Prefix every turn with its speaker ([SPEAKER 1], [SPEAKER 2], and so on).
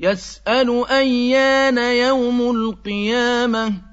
[SPEAKER 1] يَسْأَلُ أَيَّانَ يَوْمُ الْقِيَامَةِ